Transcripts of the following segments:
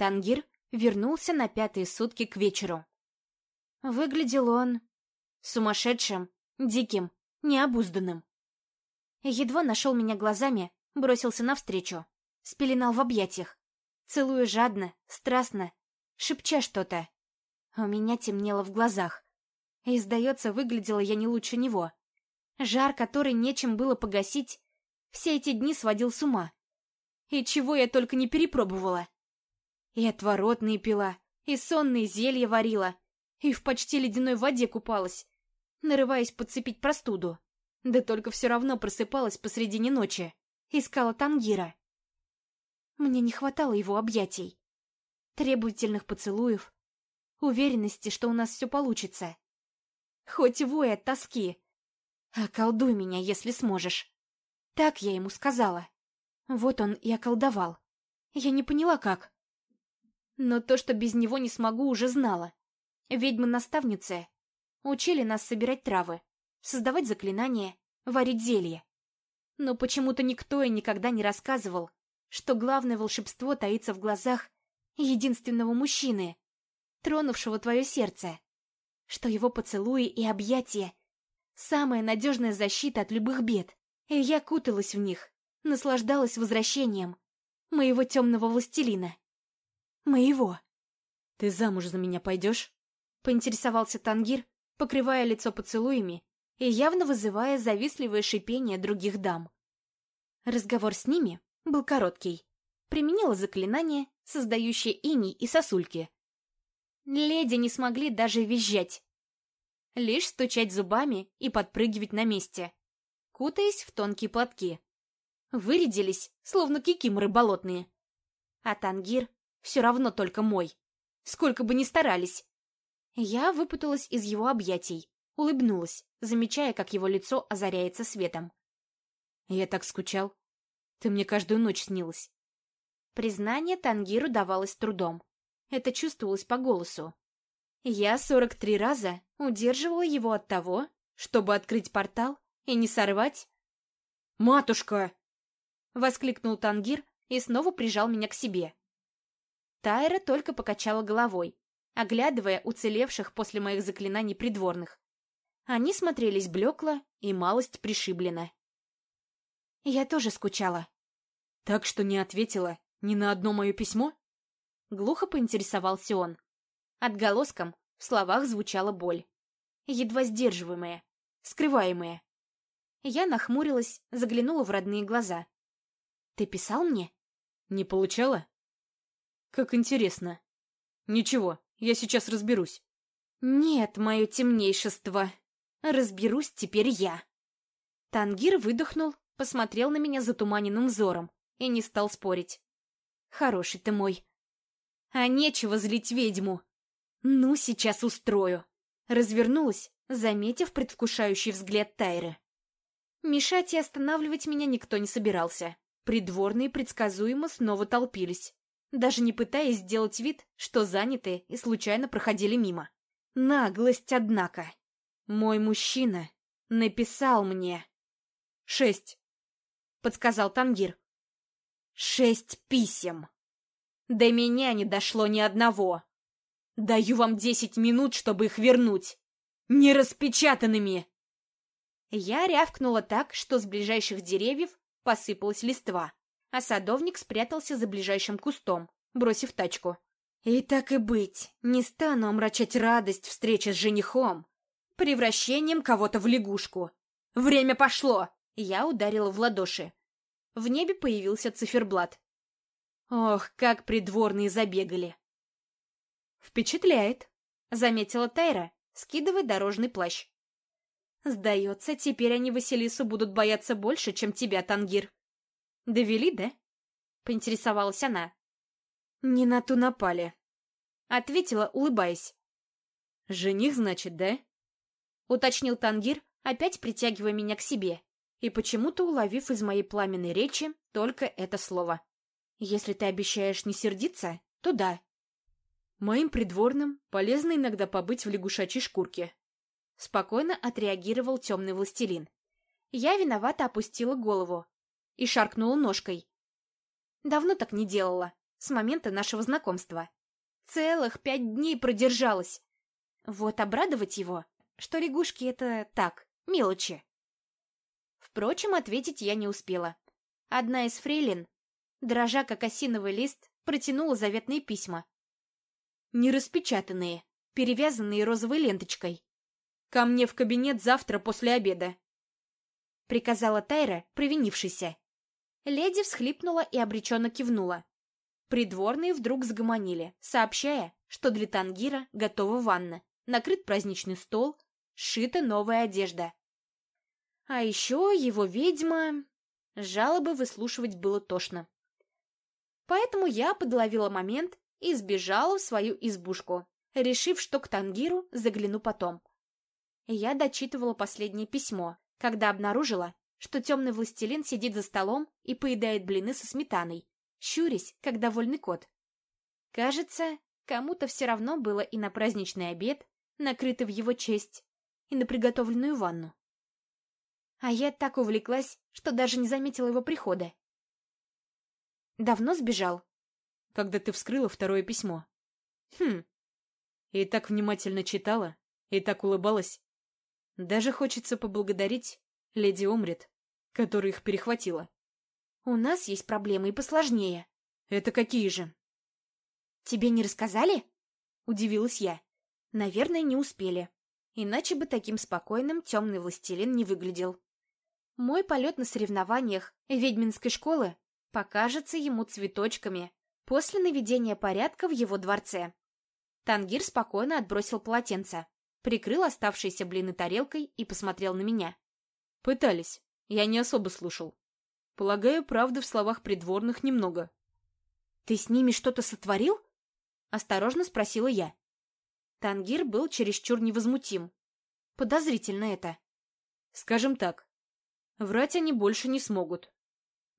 Тангир вернулся на пятые сутки к вечеру. Выглядел он сумасшедшим, диким, необузданным. Едва нашел меня глазами, бросился навстречу, спеленал в объятиях, целуя жадно, страстно, шепча что-то. У меня темнело в глазах. И, сдается, выглядела я не лучше него. Жар, который нечем было погасить, все эти дни сводил с ума. И чего я только не перепробовала. И отворотные пила, и сонные зелья варила, и в почти ледяной воде купалась, нарываясь подцепить простуду. Да только все равно просыпалась посредине ночи, искала Тангира. Мне не хватало его объятий, требовательных поцелуев, уверенности, что у нас все получится. Хоть вой от тоски. Околдуй меня, если сможешь. Так я ему сказала. Вот он и околдовал. Я не поняла, как. Но то, что без него не смогу, уже знала. Ведьмы-наставницы учили нас собирать травы, создавать заклинания, варить зелья. Но почему-то никто и никогда не рассказывал, что главное волшебство таится в глазах единственного мужчины, тронувшего твое сердце, что его поцелуи и объятия — самая надежная защита от любых бед, и я куталась в них, наслаждалась возвращением моего темного властелина. Моего. «Ты замуж за меня пойдешь?» — поинтересовался Тангир, покрывая лицо поцелуями и явно вызывая завистливое шипение других дам. Разговор с ними был короткий. Применила заклинание, создающее иней и сосульки. Леди не смогли даже визжать. Лишь стучать зубами и подпрыгивать на месте, кутаясь в тонкие платки. Вырядились, словно кикиморы болотные. А Тангир все равно только мой. Сколько бы ни старались. Я выпуталась из его объятий, улыбнулась, замечая, как его лицо озаряется светом. Я так скучал. Ты мне каждую ночь снилась. Признание Тангиру давалось трудом. Это чувствовалось по голосу. Я сорок три раза удерживала его от того, чтобы открыть портал и не сорвать. «Матушка!» — воскликнул Тангир и снова прижал меня к себе. Тайра только покачала головой, оглядывая уцелевших после моих заклинаний придворных. Они смотрелись блекло и малость пришибленно. Я тоже скучала. Так что не ответила ни на одно мое письмо? Глухо поинтересовался он. Отголоском в словах звучала боль. Едва сдерживаемая, скрываемая. Я нахмурилась, заглянула в родные глаза. «Ты писал мне?» «Не получала?» «Как интересно. Ничего, я сейчас разберусь. Нет, мое темнейшество. Разберусь теперь я. Тангир выдохнул, посмотрел на меня затуманенным взором и не стал спорить. Хороший ты мой. А нечего злить ведьму. Ну, сейчас устрою. Развернулась, заметив предвкушающий взгляд Тайры. Мешать и останавливать меня никто не собирался. Придворные предсказуемо снова толпились даже не пытаясь сделать вид, что заняты и случайно проходили мимо. Наглость, однако. Мой мужчина написал мне. «Шесть», — подсказал Тангир. «Шесть писем. До меня не дошло ни одного. Даю вам десять минут, чтобы их вернуть. Нераспечатанными!» Я рявкнула так, что с ближайших деревьев посыпалась листва а садовник спрятался за ближайшим кустом, бросив тачку. И так и быть, не стану омрачать радость встречи с женихом, превращением кого-то в лягушку. Время пошло! Я ударила в ладоши. В небе появился циферблат. Ох, как придворные забегали. «Впечатляет», — заметила Тайра, скидывая дорожный плащ. «Сдается, теперь они Василису будут бояться больше, чем тебя, Тангир». «Довели, да?» — поинтересовалась она. «Не на ту напали», — ответила, улыбаясь. «Жених, значит, да?» — уточнил Тангир, опять притягивая меня к себе, и почему-то уловив из моей пламенной речи только это слово. «Если ты обещаешь не сердиться, то да». «Моим придворным полезно иногда побыть в лягушачьей шкурке», — спокойно отреагировал темный властелин. Я виновато опустила голову, и шаркнула ножкой. Давно так не делала. с момента нашего знакомства. Целых пять дней продержалась. Вот обрадовать его, что лягушки — это так, мелочи. Впрочем, ответить я не успела. Одна из фрейлин, дрожа как осиновый лист, протянула заветные письма. Нераспечатанные, перевязанные розовой ленточкой. «Ко мне в кабинет завтра после обеда», — приказала Тайра, провинившийся. Леди всхлипнула и обреченно кивнула. Придворные вдруг сгомонили, сообщая, что для Тангира готова ванна, накрыт праздничный стол, сшита новая одежда. А еще его ведьма... Жалобы выслушивать было тошно. Поэтому я подловила момент и сбежала в свою избушку, решив, что к Тангиру загляну потом. Я дочитывала последнее письмо, когда обнаружила, что темный властелин сидит за столом и поедает блины со сметаной, щурясь, как довольный кот. Кажется, кому-то все равно было и на праздничный обед, накрытый в его честь, и на приготовленную ванну. А я так увлеклась, что даже не заметила его прихода. Давно сбежал? Когда ты вскрыла второе письмо. Хм. И так внимательно читала, и так улыбалась. Даже хочется поблагодарить леди Омрит, которая их перехватила. У нас есть проблемы и посложнее. Это какие же? Тебе не рассказали? Удивилась я. Наверное, не успели. Иначе бы таким спокойным темный властелин не выглядел. Мой полет на соревнованиях ведьминской школы покажется ему цветочками после наведения порядка в его дворце. Тангир спокойно отбросил полотенце, прикрыл оставшиеся блины тарелкой и посмотрел на меня. Пытались. Я не особо слушал. Полагаю, правды в словах придворных немного. «Ты с ними что-то сотворил?» — осторожно спросила я. Тангир был чересчур невозмутим. Подозрительно это. Скажем так, врать они больше не смогут.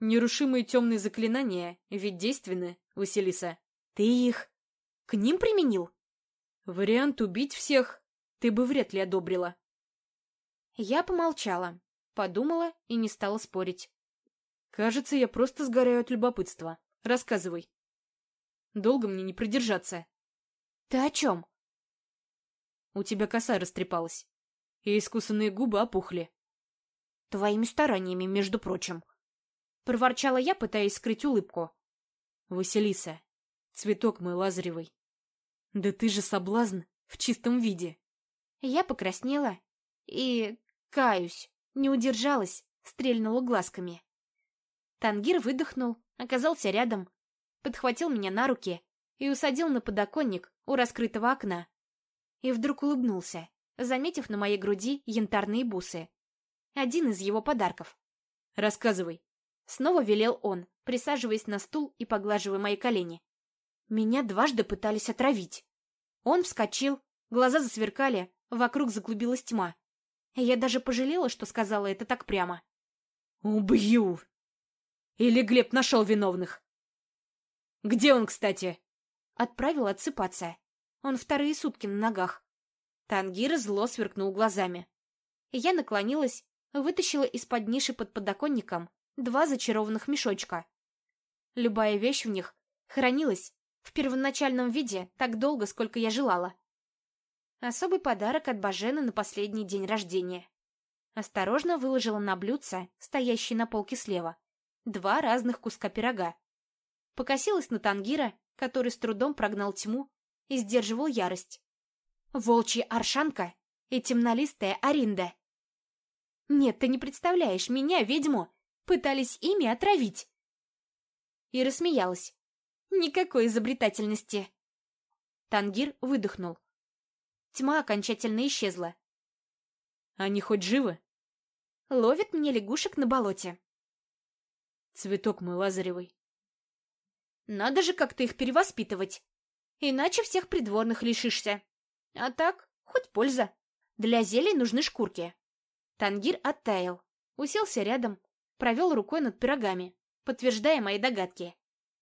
Нерушимые темные заклинания ведь действенны, Василиса. Ты их к ним применил? Вариант убить всех ты бы вряд ли одобрила. Я помолчала, подумала и не стала спорить. Кажется, я просто сгораю от любопытства. Рассказывай. Долго мне не продержаться. Ты о чем? У тебя коса растрепалась, и искусанные губы опухли. Твоими стараниями, между прочим. Проворчала я, пытаясь скрыть улыбку. Василиса, цветок мой лазаревый. Да ты же соблазн в чистом виде. Я покраснела и, каюсь, не удержалась, стрельнула глазками. Тангир выдохнул, оказался рядом, подхватил меня на руки и усадил на подоконник у раскрытого окна. И вдруг улыбнулся, заметив на моей груди янтарные бусы. Один из его подарков. «Рассказывай». Снова велел он, присаживаясь на стул и поглаживая мои колени. Меня дважды пытались отравить. Он вскочил, глаза засверкали, вокруг заклубилась тьма. Я даже пожалела, что сказала это так прямо. «Убью!» Или Глеб нашел виновных? Где он, кстати? Отправил отсыпаться. Он вторые сутки на ногах. Тангир зло сверкнул глазами. Я наклонилась, вытащила из-под ниши под подоконником два зачарованных мешочка. Любая вещь в них хранилась в первоначальном виде так долго, сколько я желала. Особый подарок от Бажена на последний день рождения. Осторожно выложила на блюдце, стоящее на полке слева, два разных куска пирога. Покосилась на Тангира, который с трудом прогнал тьму и сдерживал ярость. Волчья Аршанка и темнолистая Аринда. Нет, ты не представляешь, меня, ведьму, пытались ими отравить. И рассмеялась. Никакой изобретательности. Тангир выдохнул. Тьма окончательно исчезла. Они хоть живы? Ловят мне лягушек на болоте. Цветок мой лазаревый. Надо же как-то их перевоспитывать. Иначе всех придворных лишишься. А так, хоть польза. Для зелий нужны шкурки. Тангир оттаял, уселся рядом, провел рукой над пирогами, подтверждая мои догадки.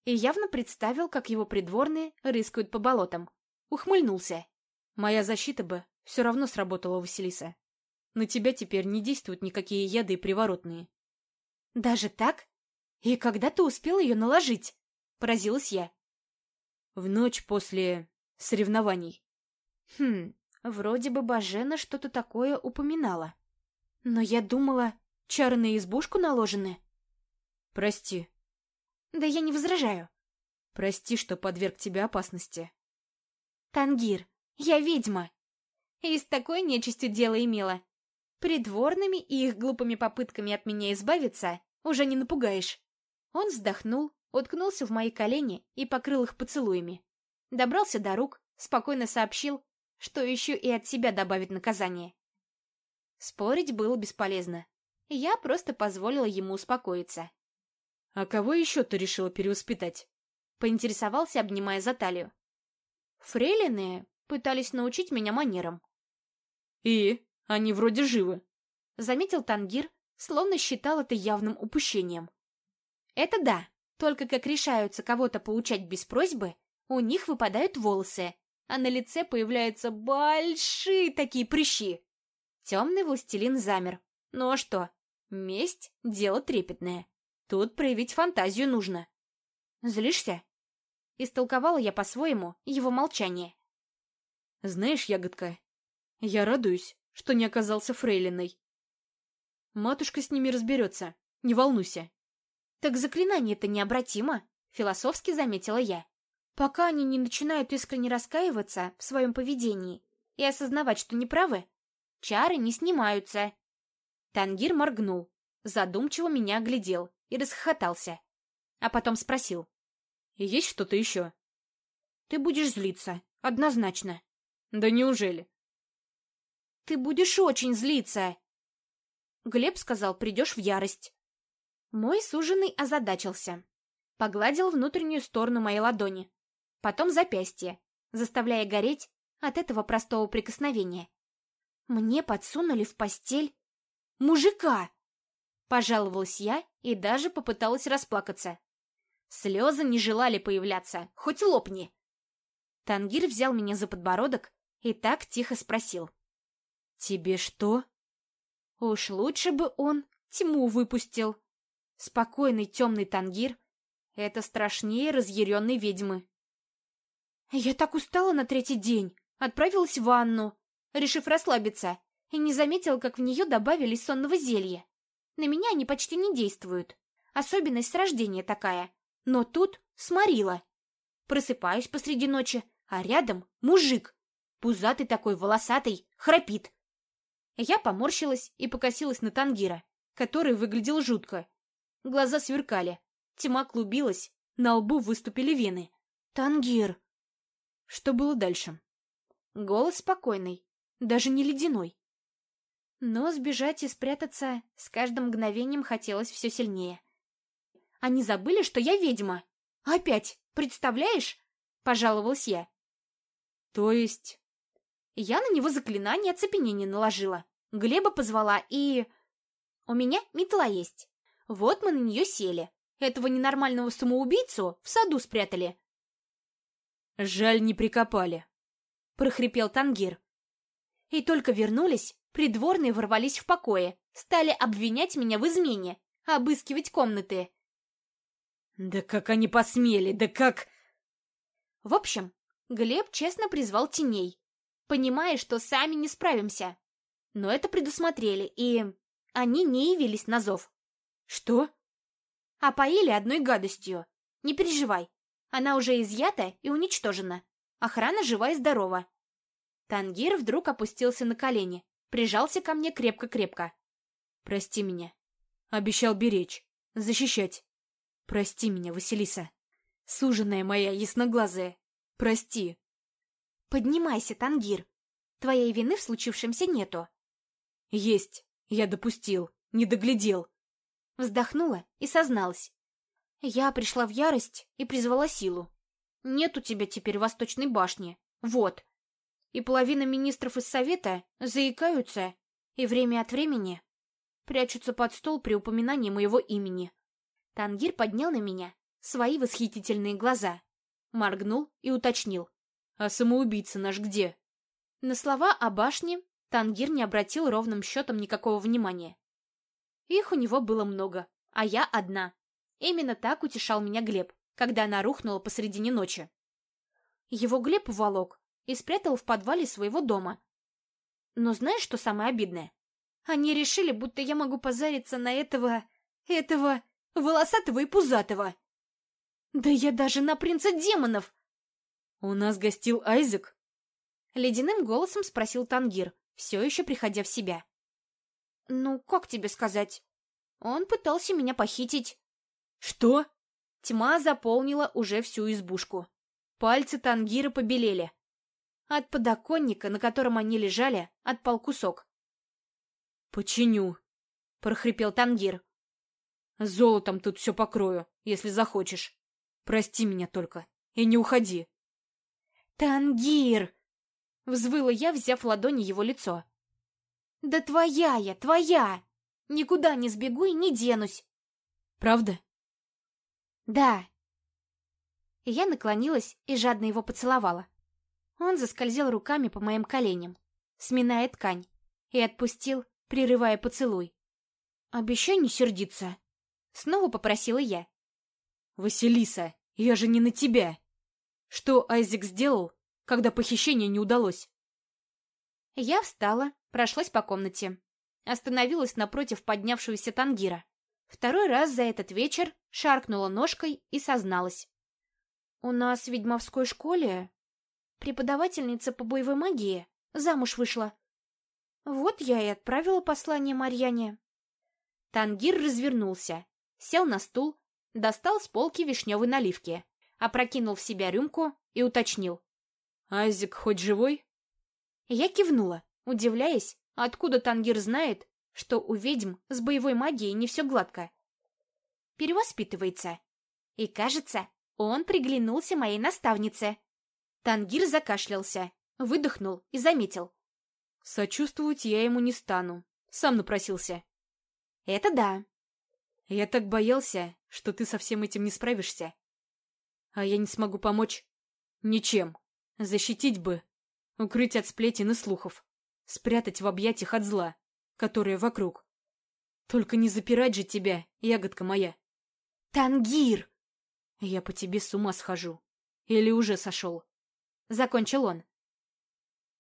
И явно представил, как его придворные рыскают по болотам. Ухмыльнулся. Моя защита бы все равно сработала, Василиса. На тебя теперь не действуют никакие яды и приворотные. Даже так? «И когда ты успел ее наложить?» — поразилась я. В ночь после соревнований. Хм, вроде бы Бажена что-то такое упоминала. Но я думала, чары на избушку наложены. Прости. Да я не возражаю. Прости, что подверг тебя опасности. Тангир, я ведьма. И с такой нечистью дело имела. Придворными и их глупыми попытками от меня избавиться уже не напугаешь. Он вздохнул, уткнулся в мои колени и покрыл их поцелуями. Добрался до рук, спокойно сообщил, что еще и от себя добавит наказание. Спорить было бесполезно. Я просто позволила ему успокоиться. «А кого еще ты решила перевоспитать?» Поинтересовался, обнимая за талию. Фрейлины пытались научить меня манерам. «И? Они вроде живы», — заметил Тангир, словно считал это явным упущением. «Это да, только как решаются кого-то поучать без просьбы, у них выпадают волосы, а на лице появляются большие такие прыщи. Темный властелин замер. Ну а что? Месть — дело трепетное. Тут проявить фантазию нужно. Злишься? Истолковала я по-своему его молчание. Знаешь, ягодка, я радуюсь, что не оказался фрейлиной. Матушка с ними разберется, не волнуйся. Так заклинание-то необратимо, философски заметила я. Пока они не начинают искренне раскаиваться в своем поведении и осознавать, что неправы, чары не снимаются. Тангир моргнул, задумчиво меня оглядел и расхохотался. А потом спросил. «Есть что-то еще?» «Ты будешь злиться, однозначно». «Да неужели?» «Ты будешь очень злиться!» Глеб сказал, придешь в ярость. Мой суженый озадачился. Погладил внутреннюю сторону моей ладони потом запястье, заставляя гореть от этого простого прикосновения. Мне подсунули в постель мужика. Пожаловалась я и даже попыталась расплакаться. Слезы не желали появляться, хоть лопни. Тангир взял меня за подбородок и так тихо спросил. «Тебе что?» Уж лучше бы он тьму выпустил. Спокойный темный Тангир — это страшнее разъяренной ведьмы. Я так устала на третий день. Отправилась в ванну, решив расслабиться, и не заметила, как в нее добавили сонного зелья. На меня они почти не действуют. Особенность с рождения такая. Но тут сморила. Просыпаюсь посреди ночи, а рядом мужик. Пузатый такой, волосатый, храпит. Я поморщилась и покосилась на Тангира, который выглядел жутко. Глаза сверкали, тьма клубилась, на лбу выступили вены. «Тангир!» Что было дальше? Голос спокойный, даже не ледяной. Но сбежать и спрятаться с каждым мгновением хотелось все сильнее. Они забыли, что я ведьма. Опять, представляешь? Пожаловалась я. То есть... Я на него заклинание оцепенения наложила. Глеба позвала и... У меня метла есть. Вот мы на нее сели. Этого ненормального самоубийцу в саду спрятали. Жаль, не прикопали. Прохрипел Тангир. И только вернулись, придворные ворвались в покое, стали обвинять меня в измене, обыскивать комнаты. Да как они посмели, да как... В общем, Глеб честно призвал теней, понимая, что сами не справимся. Но это предусмотрели, и они не явились на зов. Что? А поили одной гадостью. Не переживай, она уже изъята и уничтожена. Охрана жива и здорова. Тангир вдруг опустился на колени, прижался ко мне крепко-крепко. «Прости меня. Обещал беречь, защищать. Прости меня, Василиса. Суженая моя ясноглазая. Прости». «Поднимайся, Тангир. Твоей вины в случившемся нету». «Есть. Я допустил. Не доглядел». Вздохнула и созналась. Я пришла в ярость и призвала силу. Нет у тебя теперь восточной башни. Вот. И половина министров из совета заикаются и время от времени прячутся под стол при упоминании моего имени. Тангир поднял на меня свои восхитительные глаза, моргнул и уточнил. «А самоубийца наш где?» На слова о башне Тангир не обратил ровным счетом никакого внимания. Их у него было много, а я одна. Именно так утешал меня Глеб, когда она рухнула посредине ночи. Его Глеб уволок и спрятал в подвале своего дома. Но знаешь, что самое обидное? Они решили, будто я могу позариться на этого... этого... волосатого и пузатого. Да я даже на принца демонов! У нас гостил Айзек? Ледяным голосом спросил Тангир, все еще приходя в себя. Ну, как тебе сказать? Он пытался меня похитить. Что? Тьма заполнила уже всю избушку. Пальцы Тангира побелели. От подоконника, на котором они лежали, отпал кусок. «Починю», — прохрипел Тангир. «Золотом тут все покрою, если захочешь. Прости меня только и не уходи». «Тангир!» — взвыла я, взяв ладони его лицо. «Да твоя я, твоя! Никуда не сбегу и не денусь!» «Правда?» «Да!» Я наклонилась и жадно его поцеловала. Он заскользил руками по моим коленям, сминая ткань, и отпустил, прерывая поцелуй. «Обещай не сердиться!» Снова попросила я. «Василиса, я же не на тебя!» Что Айзек сделал, когда похищение не удалось? Я встала, прошлась по комнате. Остановилась напротив поднявшегося тангира. Второй раз за этот вечер шаркнула ножкой и созналась. «У нас в ведьмовской школе преподавательница по боевой магии замуж вышла. Вот я и отправила послание Марьяне». Тангир развернулся, сел на стул, достал с полки вишневой наливки, опрокинул в себя рюмку и уточнил. «Айзек хоть живой?» Я кивнула, удивляясь, откуда Тангир знает, что у ведьм с боевой магией не все гладко. Перевоспитывается. И, кажется, он приглянулся моей наставнице. Тангир закашлялся, выдохнул и заметил. «Сочувствовать я ему не стану. Сам напросился». «Это да». «Я так боялся, что ты со всем этим не справишься. А я не смогу помочь ничем. Защитить бы, укрыть от сплетен и слухов, спрятать в объятиях от зла, которое вокруг. Только не запирать же тебя, ягодка моя. Тангир! Я по тебе с ума схожу. Или уже сошел. Закончил он.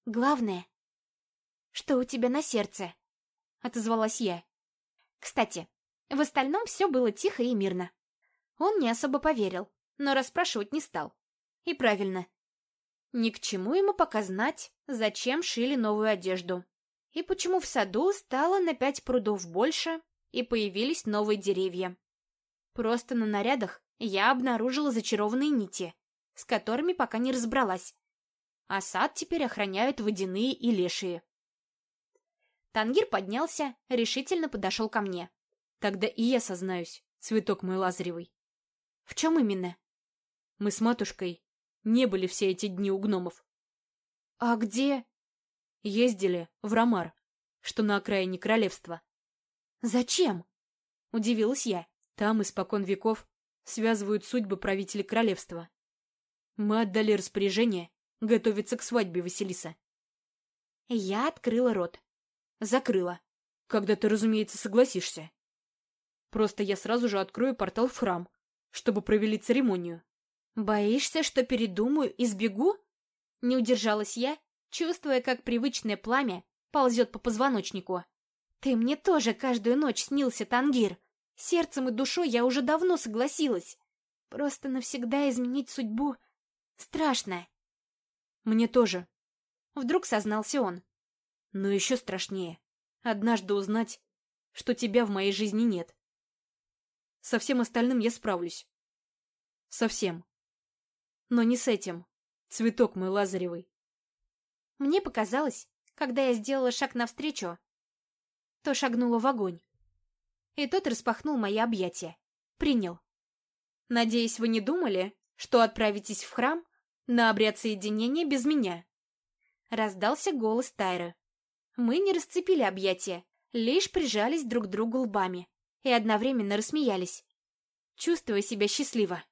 Главное, что у тебя на сердце, отозвалась я. Кстати, в остальном все было тихо и мирно. Он не особо поверил, но расспрашивать не стал. И правильно. Ни к чему ему пока знать, зачем шили новую одежду. И почему в саду стало на пять прудов больше, и появились новые деревья. Просто на нарядах я обнаружила зачарованные нити, с которыми пока не разобралась. А сад теперь охраняют водяные и лешие. Тангир поднялся, решительно подошел ко мне. Тогда и я сознаюсь, цветок мой лазаревый. В чем именно? Мы с матушкой не были все эти дни у гномов. А где? Ездили в Ромар, что на окраине королевства. Зачем? Удивилась я. Там испокон веков связывают судьбы правителей королевства. Мы отдали распоряжение готовиться к свадьбе Василиса. Я открыла рот. Закрыла. Когда ты, разумеется, согласишься. Просто я сразу же открою портал в храм, чтобы провели церемонию. «Боишься, что передумаю и сбегу?» Не удержалась я, чувствуя, как привычное пламя ползет по позвоночнику. «Ты мне тоже каждую ночь снился, Тангир. Сердцем и душой я уже давно согласилась. Просто навсегда изменить судьбу страшно». «Мне тоже», — вдруг сознался он. «Но еще страшнее. Однажды узнать, что тебя в моей жизни нет. Со всем остальным я справлюсь. Совсем. Но не с этим. Цветок мой лазаревый. Мне показалось, когда я сделала шаг навстречу, то шагнула в огонь. И тот распахнул мои объятия. Принял. Надеюсь, вы не думали, что отправитесь в храм на обряд соединения без меня. Раздался голос Тайры. Мы не расцепили объятия, лишь прижались друг к другу лбами и одновременно рассмеялись, чувствуя себя счастливо.